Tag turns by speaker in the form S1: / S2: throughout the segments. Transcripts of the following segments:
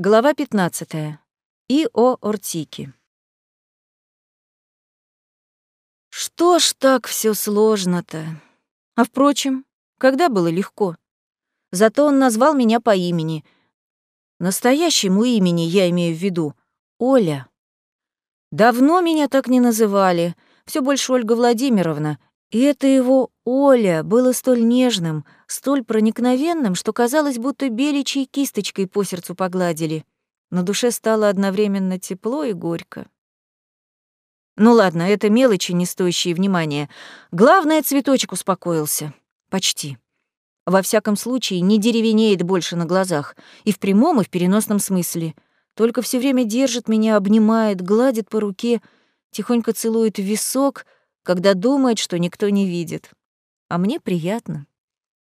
S1: Глава 15. И о Ортике. Что ж так все сложно-то? А впрочем, когда было легко? Зато он назвал меня по имени. Настоящему имени я имею в виду — Оля. Давно меня так не называли, все больше Ольга Владимировна, и это его Оля было столь нежным, столь проникновенным, что казалось, будто беличьей кисточкой по сердцу погладили. На душе стало одновременно тепло и горько. Ну ладно, это мелочи, не стоящие внимания. Главное, цветочек успокоился. Почти. Во всяком случае, не деревенеет больше на глазах. И в прямом, и в переносном смысле. Только все время держит меня, обнимает, гладит по руке, тихонько целует в висок — когда думает, что никто не видит. А мне приятно.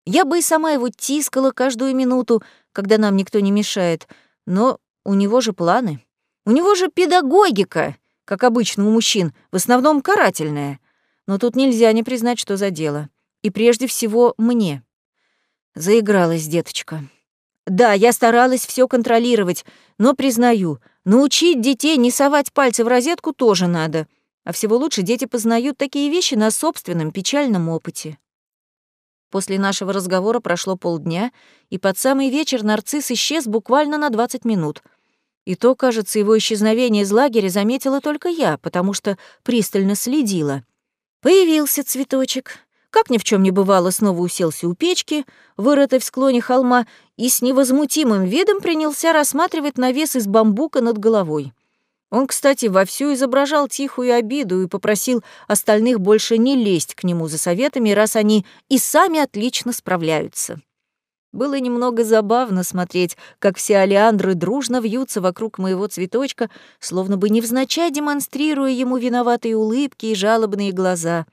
S1: Я бы и сама его тискала каждую минуту, когда нам никто не мешает, но у него же планы. У него же педагогика, как обычно у мужчин, в основном карательная. Но тут нельзя не признать, что за дело. И прежде всего мне. Заигралась деточка. Да, я старалась все контролировать, но признаю, научить детей не совать пальцы в розетку тоже надо — а всего лучше дети познают такие вещи на собственном печальном опыте. После нашего разговора прошло полдня, и под самый вечер нарцисс исчез буквально на 20 минут. И то, кажется, его исчезновение из лагеря заметила только я, потому что пристально следила. Появился цветочек. Как ни в чем не бывало, снова уселся у печки, вырытой в склоне холма, и с невозмутимым видом принялся рассматривать навес из бамбука над головой. Он, кстати, вовсю изображал тихую обиду и попросил остальных больше не лезть к нему за советами, раз они и сами отлично справляются. Было немного забавно смотреть, как все алиандры дружно вьются вокруг моего цветочка, словно бы невзначай демонстрируя ему виноватые улыбки и жалобные глаза.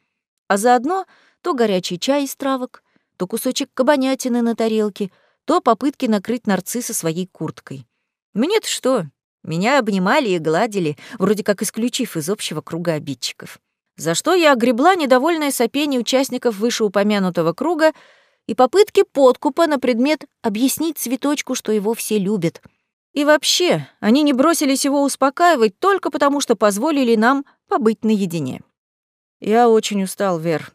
S1: А заодно то горячий чай из травок, то кусочек кабанятины на тарелке, то попытки накрыть нарцисса своей курткой. Мне-то что? Меня обнимали и гладили, вроде как исключив из общего круга обидчиков. За что я огребла недовольное сопение участников вышеупомянутого круга и попытки подкупа на предмет объяснить цветочку, что его все любят. И вообще, они не бросились его успокаивать только потому, что позволили нам побыть наедине. Я очень устал, Вер.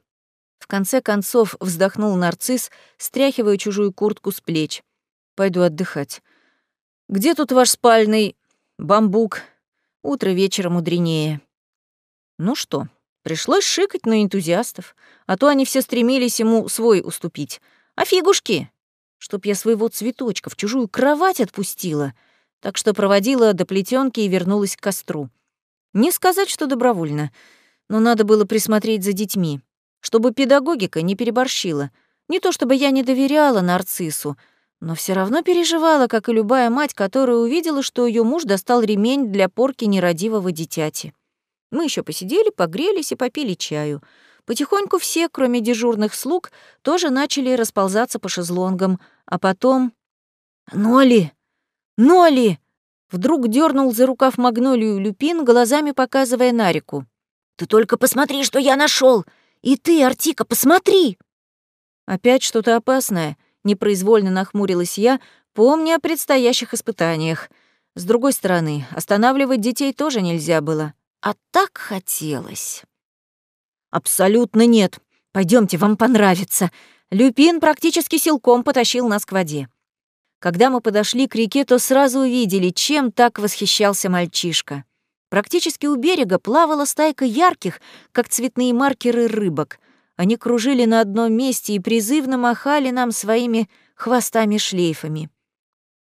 S1: В конце концов вздохнул нарцисс, стряхивая чужую куртку с плеч. Пойду отдыхать. Где тут ваш спальный бамбук. Утро вечера мудренее. Ну что, пришлось шикать на энтузиастов, а то они все стремились ему свой уступить. А фигушки? Чтоб я своего цветочка в чужую кровать отпустила. Так что проводила до плетенки и вернулась к костру. Не сказать, что добровольно, но надо было присмотреть за детьми, чтобы педагогика не переборщила. Не то чтобы я не доверяла нарциссу, но все равно переживала, как и любая мать, которая увидела, что ее муж достал ремень для порки нерадивого дитяти. Мы еще посидели, погрелись и попили чаю. Потихоньку все, кроме дежурных слуг, тоже начали расползаться по шезлонгам, а потом... «Ноли! Ноли!» Вдруг дернул за рукав Магнолию Люпин, глазами показывая на реку. «Ты только посмотри, что я нашел! И ты, Артика, посмотри!» Опять что-то опасное — Непроизвольно нахмурилась я, помня о предстоящих испытаниях. С другой стороны, останавливать детей тоже нельзя было. А так хотелось. «Абсолютно нет. Пойдемте, вам понравится». Люпин практически силком потащил нас к воде. Когда мы подошли к реке, то сразу увидели, чем так восхищался мальчишка. Практически у берега плавала стайка ярких, как цветные маркеры рыбок. Они кружили на одном месте и призывно махали нам своими хвостами-шлейфами.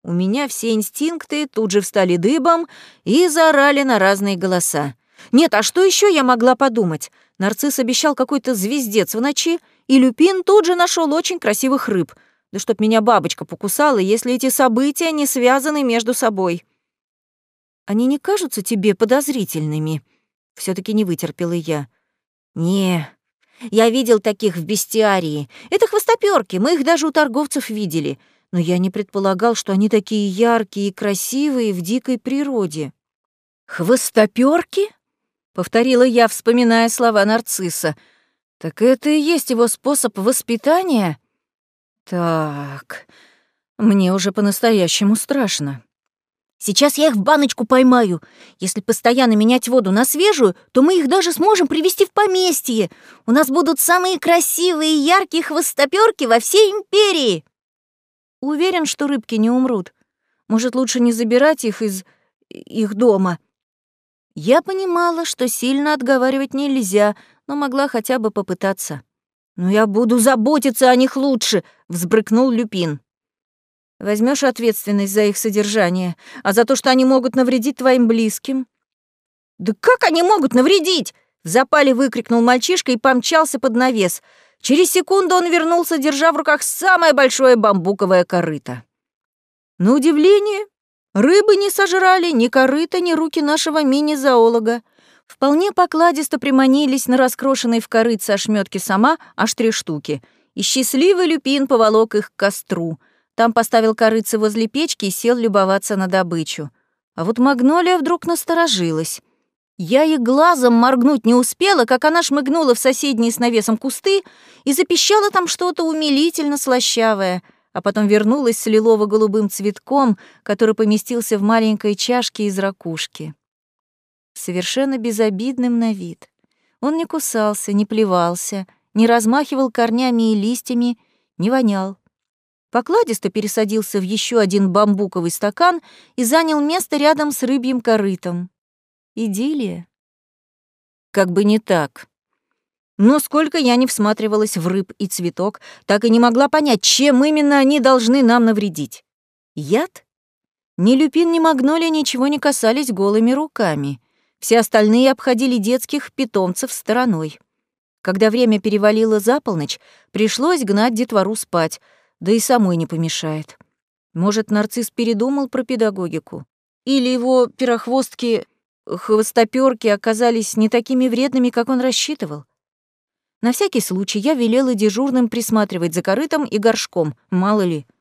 S1: У меня все инстинкты тут же встали дыбом и заорали на разные голоса. Нет, а что еще я могла подумать? Нарцисс обещал какой-то звездец в ночи, и Люпин тут же нашел очень красивых рыб. Да чтоб меня бабочка покусала, если эти события не связаны между собой. Они не кажутся тебе подозрительными? все таки не вытерпела я. Не, я видел таких в бестиарии. Это хвостоперки, мы их даже у торговцев видели. Но я не предполагал, что они такие яркие и красивые в дикой природе. Хвостоперки? повторила я, вспоминая слова нарцисса. Так это и есть его способ воспитания? Так, мне уже по-настоящему страшно. Сейчас я их в баночку поймаю. Если постоянно менять воду на свежую, то мы их даже сможем привезти в поместье. У нас будут самые красивые и яркие хвостопёрки во всей империи. Уверен, что рыбки не умрут. Может, лучше не забирать их из их дома. Я понимала, что сильно отговаривать нельзя, но могла хотя бы попытаться. «Но я буду заботиться о них лучше», — взбрыкнул Люпин. Возьмешь ответственность за их содержание, а за то, что они могут навредить твоим близким?» «Да как они могут навредить?» — в запале выкрикнул мальчишка и помчался под навес. Через секунду он вернулся, держа в руках самое большое бамбуковое корыто. На удивление, рыбы не сожрали ни корыто, ни руки нашего мини-зоолога. Вполне покладисто приманились на раскрошенной в корыце ошметки сама аж три штуки, и счастливый люпин поволок их к костру. Там поставил корыце возле печки и сел любоваться на добычу. А вот Магнолия вдруг насторожилась. Я и глазом моргнуть не успела, как она шмыгнула в соседние с навесом кусты и запищала там что-то умилительно слащавое, а потом вернулась с лилово-голубым цветком, который поместился в маленькой чашке из ракушки совершенно безобидным на вид. Он не кусался, не плевался, не размахивал корнями и листьями, не вонял. Покладисто пересадился в еще один бамбуковый стакан и занял место рядом с рыбьим корытом. Идиллия? Как бы не так. Но сколько я не всматривалась в рыб и цветок, так и не могла понять, чем именно они должны нам навредить. Яд? Ни люпин, ни магнолия ничего не касались голыми руками. Все остальные обходили детских питомцев стороной. Когда время перевалило за полночь, пришлось гнать детвору спать, да и самой не помешает. Может, нарцисс передумал про педагогику? Или его пирохвостки, хвостопёрки оказались не такими вредными, как он рассчитывал? На всякий случай я велела дежурным присматривать за корытом и горшком, мало ли —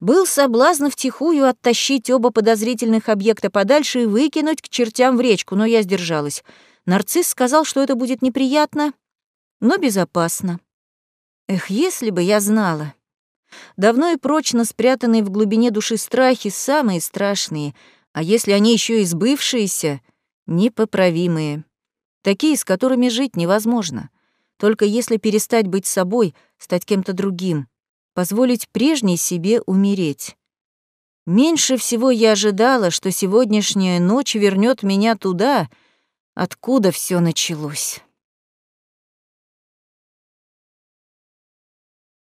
S1: был соблазн втихую оттащить оба подозрительных объекта подальше и выкинуть к чертям в речку, но я сдержалась. Нарцисс сказал, что это будет неприятно, но безопасно. Эх, если бы я знала. Давно и прочно спрятанные в глубине души страхи самые страшные, а если они еще и сбывшиеся, непоправимые. Такие, с которыми жить невозможно. Только если перестать быть собой, стать кем-то другим, позволить прежней себе умереть. Меньше всего я ожидала, что сегодняшняя ночь вернет меня туда, откуда все началось.